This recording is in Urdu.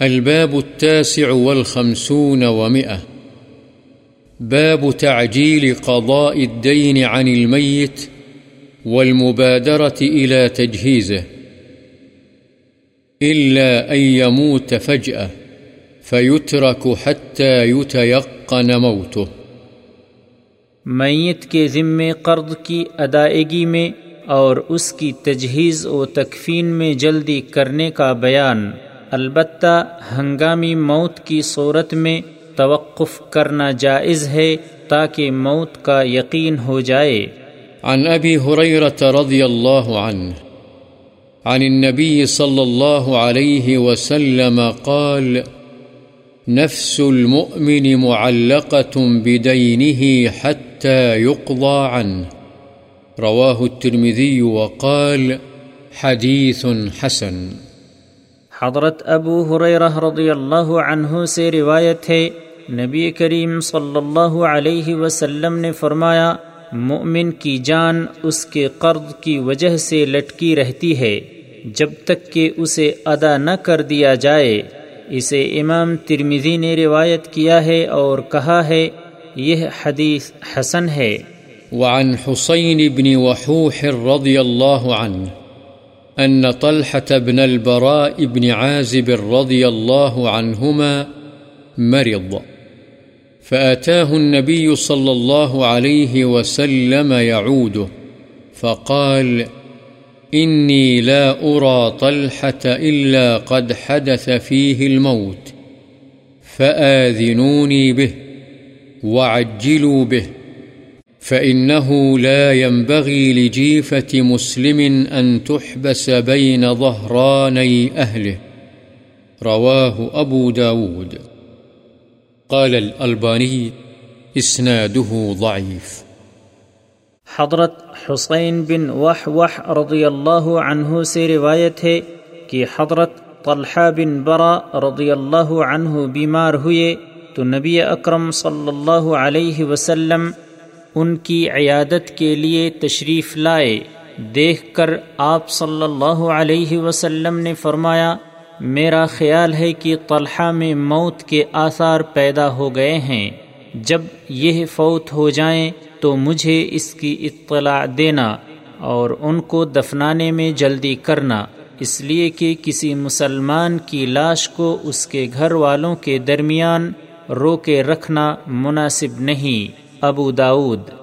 الباب التاسع والخمسون ومئة. باب تعجيل قضاء الدين عن الميت والمبادرة إلى تجهيزه. إلا أن يموت فجأة فيترك حتى يتيقن موته. میت کے ذمے قرض کی ادائیگی میں اور اس کی تجہیز و تکفین میں جلدی کرنے کا بیان۔ البتہ ہنگامی موت کی صورت میں توقف کرنا جائز ہے تاکہ موت کا یقین ہو جائے۔ عن أبي هريرة رضي الله عنه عن النبي صلى الله عليه وسلم قال، نفس المؤمن معلقة بدينه حتى يقضى عنه رواه الترمذي وقال حديث حسن۔ حضرت ابو حریرہ رضی اللہ عنہ سے روایت ہے، نبی کریم صلی اللہ علیہ وسلم نے فرمایا مومن کی جان اس کے قرض کی وجہ سے لٹکی رہتی ہے، جب تک کہ اسے ادا نہ کر دیا جائے۔ اسے امام ترمیزی نے روایت کیا ہے اور کہا ہے، یہ حدیث حسن ہے۔ وعن حسين بن وحوح رضي الله عنه أن طلحة بن البراء بن عازب رضي الله عنهما مرض. فأتاه النبي صلى الله عليه وسلم يعوده، فقال إني لا أرى طلحة إلا قد حدث فيه الموت، فآذنوني به، وعجلوا به. فإنه لا ينبغي لجيفة مسلم أن تحبس بين ظهراني أهله. رواه أبو داود قال الألباني إسناده ضعيف. حضرت حسین بن وح وح رضی اللہ عنہ سے روایت ہے کہ حضرت طلحہ بن برا رضی اللہ عنہ بیمار ہوئے تو نبی اکرم صلی اللہ علیہ وسلم ان کی عیادت کے لیے تشریف لائے۔ دیکھ کر آپ صلی اللہ علیہ وسلم نے فرمایا، میرا خیال ہے کہ طلحہ میں موت کے آثار پیدا ہو گئے ہیں۔ جب یہ فوت ہو جائیں تو مجھے اس کی اطلاع دینا اور ان کو دفنانے میں جلدی کرنا۔ اس لیے کہ کسی مسلمان کی لاش کو اس کے گھر والوں کے درمیان رو کے رکھنا مناسب نہیں۔ ابو داود